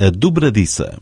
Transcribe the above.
a dobradiça.